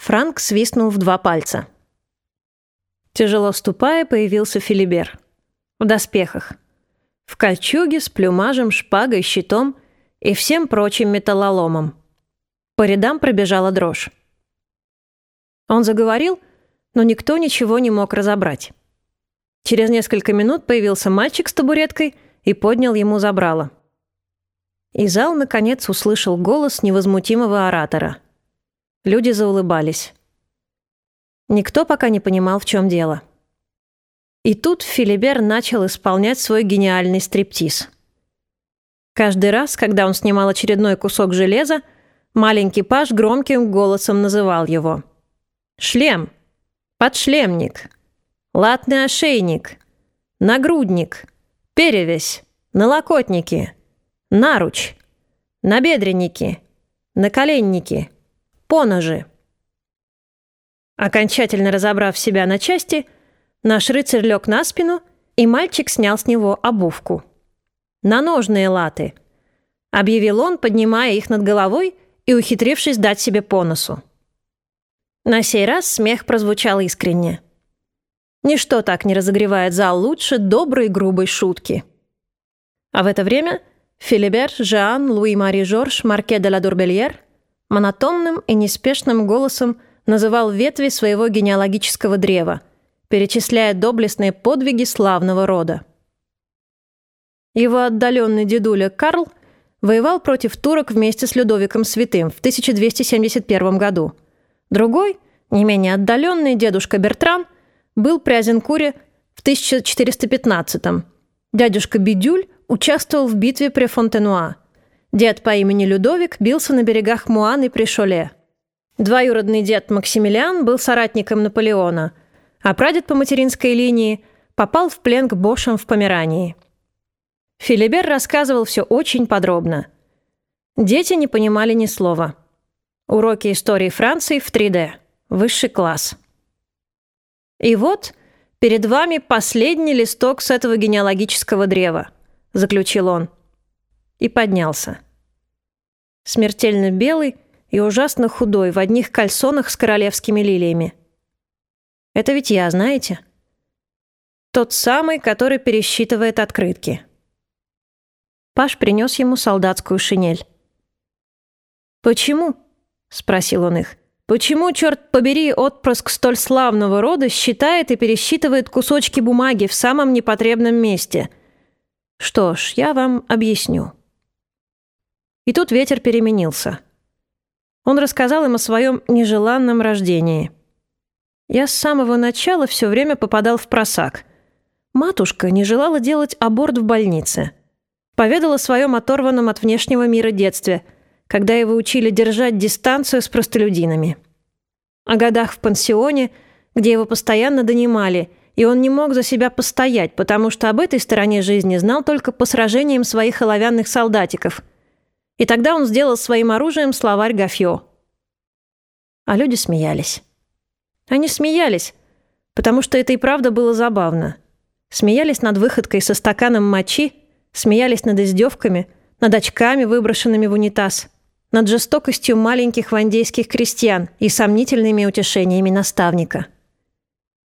Франк свистнул в два пальца. Тяжело ступая, появился Филибер. В доспехах. В кольчуге с плюмажем, шпагой, щитом и всем прочим металлоломом. По рядам пробежала дрожь. Он заговорил, но никто ничего не мог разобрать. Через несколько минут появился мальчик с табуреткой и поднял ему забрало. И зал, наконец, услышал голос невозмутимого оратора. Люди заулыбались. Никто пока не понимал, в чем дело. И тут Филибер начал исполнять свой гениальный стриптиз. Каждый раз, когда он снимал очередной кусок железа, маленький паж громким голосом называл его. «Шлем! Подшлемник! Латный ошейник! Нагрудник! Перевязь! Налокотники!» наруч, набедренники, наколенники, поножи. Окончательно разобрав себя на части, наш рыцарь лег на спину, и мальчик снял с него обувку. «На ножные латы», — объявил он, поднимая их над головой и ухитрившись дать себе по носу. На сей раз смех прозвучал искренне. Ничто так не разогревает зал лучше доброй грубой шутки. А в это время Филибер Жан Луи-Мари Жорж Марке де ла Дурбельер монотонным и неспешным голосом называл ветви своего генеалогического древа, перечисляя доблестные подвиги славного рода. Его отдаленный дедуля Карл воевал против турок вместе с Людовиком Святым в 1271 году. Другой, не менее отдаленный дедушка Бертран, был при Азенкуре в 1415 -м. Дядюшка Бидюль участвовал в битве при Фонтенуа. Дед по имени Людовик бился на берегах Муаны при Шоле. Двоюродный дед Максимилиан был соратником Наполеона, а прадед по материнской линии попал в плен к Бошам в Померании. Филибер рассказывал все очень подробно. Дети не понимали ни слова. Уроки истории Франции в 3D. Высший класс. И вот перед вами последний листок с этого генеалогического древа –— заключил он. И поднялся. Смертельно белый и ужасно худой, в одних кальсонах с королевскими лилиями. Это ведь я, знаете? Тот самый, который пересчитывает открытки. Паш принес ему солдатскую шинель. «Почему?» — спросил он их. «Почему, черт побери, отпрыск столь славного рода считает и пересчитывает кусочки бумаги в самом непотребном месте?» Что ж, я вам объясню. И тут ветер переменился. Он рассказал им о своем нежеланном рождении. Я с самого начала все время попадал в просак. Матушка не желала делать аборт в больнице. Поведала о своем оторванном от внешнего мира детстве, когда его учили держать дистанцию с простолюдинами. О годах в пансионе, где его постоянно донимали – и он не мог за себя постоять, потому что об этой стороне жизни знал только по сражениям своих оловянных солдатиков. И тогда он сделал своим оружием словарь Гафьо. А люди смеялись. Они смеялись, потому что это и правда было забавно. Смеялись над выходкой со стаканом мочи, смеялись над издевками, над очками, выброшенными в унитаз, над жестокостью маленьких вандейских крестьян и сомнительными утешениями наставника.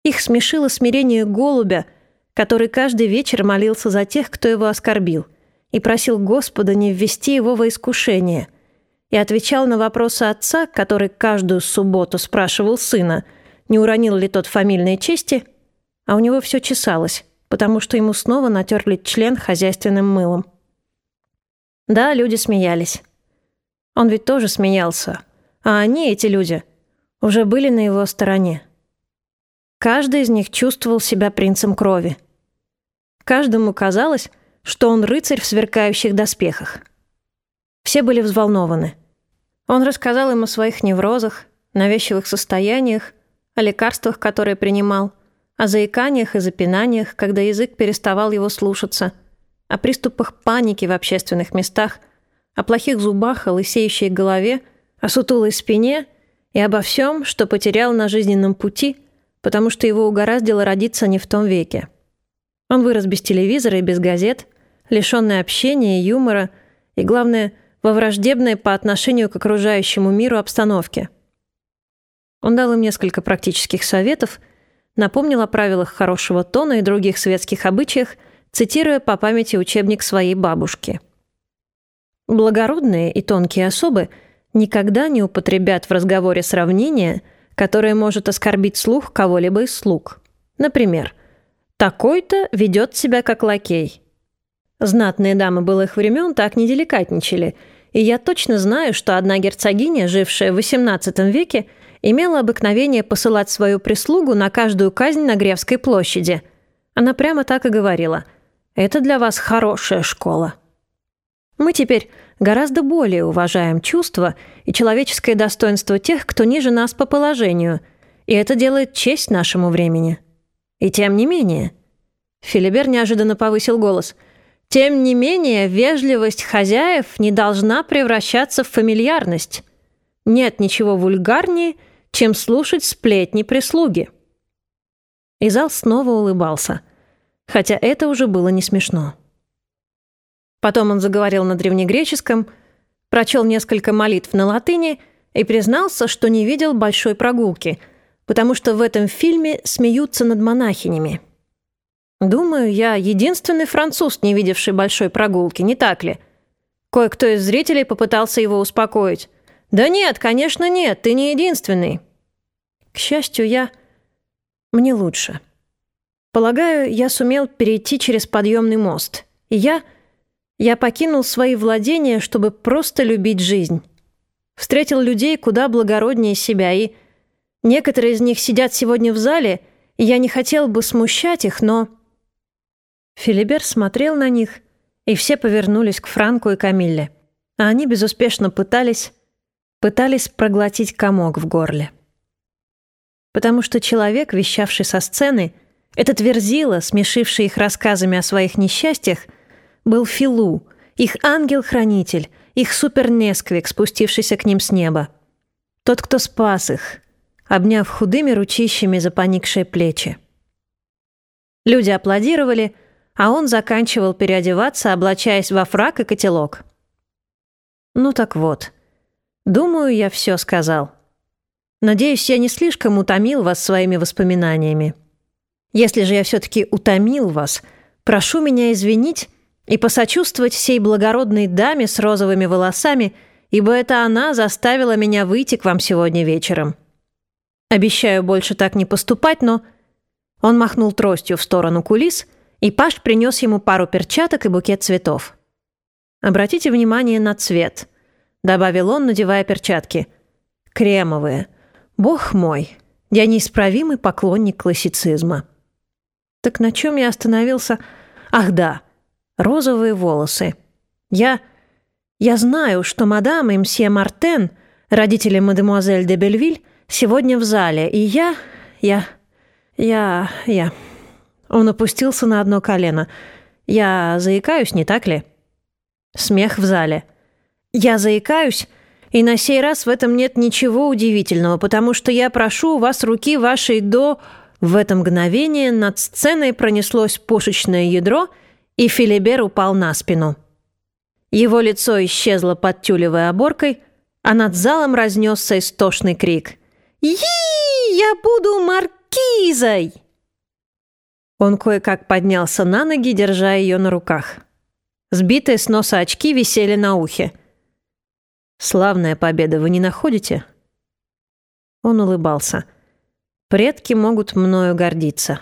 Их смешило смирение голубя, который каждый вечер молился за тех, кто его оскорбил, и просил Господа не ввести его во искушение, и отвечал на вопросы отца, который каждую субботу спрашивал сына, не уронил ли тот фамильные чести, а у него все чесалось, потому что ему снова натерли член хозяйственным мылом. Да, люди смеялись. Он ведь тоже смеялся, а они, эти люди, уже были на его стороне. Каждый из них чувствовал себя принцем крови. Каждому казалось, что он рыцарь в сверкающих доспехах. Все были взволнованы. Он рассказал им о своих неврозах, навязчивых состояниях, о лекарствах, которые принимал, о заиканиях и запинаниях, когда язык переставал его слушаться, о приступах паники в общественных местах, о плохих зубах, о лысеющей голове, о сутулой спине и обо всем, что потерял на жизненном пути – потому что его угораздило родиться не в том веке. Он вырос без телевизора и без газет, лишенный общения, юмора и, главное, во враждебной по отношению к окружающему миру обстановке. Он дал им несколько практических советов, напомнил о правилах хорошего тона и других светских обычаях, цитируя по памяти учебник своей бабушки. Благородные и тонкие особы никогда не употребят в разговоре сравнение, которое может оскорбить слух кого-либо из слуг. Например, «такой-то ведет себя как лакей». Знатные дамы былых времен так не деликатничали, и я точно знаю, что одна герцогиня, жившая в XVIII веке, имела обыкновение посылать свою прислугу на каждую казнь на Гревской площади. Она прямо так и говорила «Это для вас хорошая школа». Мы теперь гораздо более уважаем чувства и человеческое достоинство тех, кто ниже нас по положению, и это делает честь нашему времени. И тем не менее... Филибер неожиданно повысил голос. «Тем не менее, вежливость хозяев не должна превращаться в фамильярность. Нет ничего вульгарнее, чем слушать сплетни прислуги». И зал снова улыбался, хотя это уже было не смешно. Потом он заговорил на древнегреческом, прочел несколько молитв на латыни и признался, что не видел большой прогулки, потому что в этом фильме смеются над монахинями. Думаю, я единственный француз, не видевший большой прогулки, не так ли? Кое-кто из зрителей попытался его успокоить. «Да нет, конечно нет, ты не единственный». К счастью, я... Мне лучше. Полагаю, я сумел перейти через подъемный мост. И я... Я покинул свои владения, чтобы просто любить жизнь. Встретил людей куда благороднее себя, и некоторые из них сидят сегодня в зале, и я не хотел бы смущать их, но... Филибер смотрел на них, и все повернулись к Франку и Камилле. А они безуспешно пытались... пытались проглотить комок в горле. Потому что человек, вещавший со сцены, этот верзила, смешивший их рассказами о своих несчастьях — был Филу, их ангел-хранитель, их супернесквик, спустившийся к ним с неба. Тот, кто спас их, обняв худыми ручищами за поникшие плечи. Люди аплодировали, а он заканчивал переодеваться, облачаясь во фрак и котелок. Ну так вот. Думаю, я все сказал. Надеюсь, я не слишком утомил вас своими воспоминаниями. Если же я все-таки утомил вас, прошу меня извинить и посочувствовать всей благородной даме с розовыми волосами, ибо это она заставила меня выйти к вам сегодня вечером. Обещаю больше так не поступать, но...» Он махнул тростью в сторону кулис, и Паш принес ему пару перчаток и букет цветов. «Обратите внимание на цвет», — добавил он, надевая перчатки. «Кремовые. Бог мой, я неисправимый поклонник классицизма». «Так на чем я остановился? Ах да!» розовые волосы. Я... я знаю, что мадам и мсье Мартен, родители мадемуазель де Бельвиль, сегодня в зале, и я... я... я... я... Он опустился на одно колено. Я заикаюсь, не так ли? Смех в зале. Я заикаюсь, и на сей раз в этом нет ничего удивительного, потому что я прошу у вас руки вашей до... В это мгновение над сценой пронеслось пушечное ядро — и Филибер упал на спину. Его лицо исчезло под тюлевой оборкой, а над залом разнесся истошный крик. «Yi! Я буду маркизой!» Он кое-как поднялся на ноги, держа ее на руках. Сбитые с носа очки висели на ухе. «Славная победа, вы не находите?» Он улыбался. «Предки могут мною гордиться».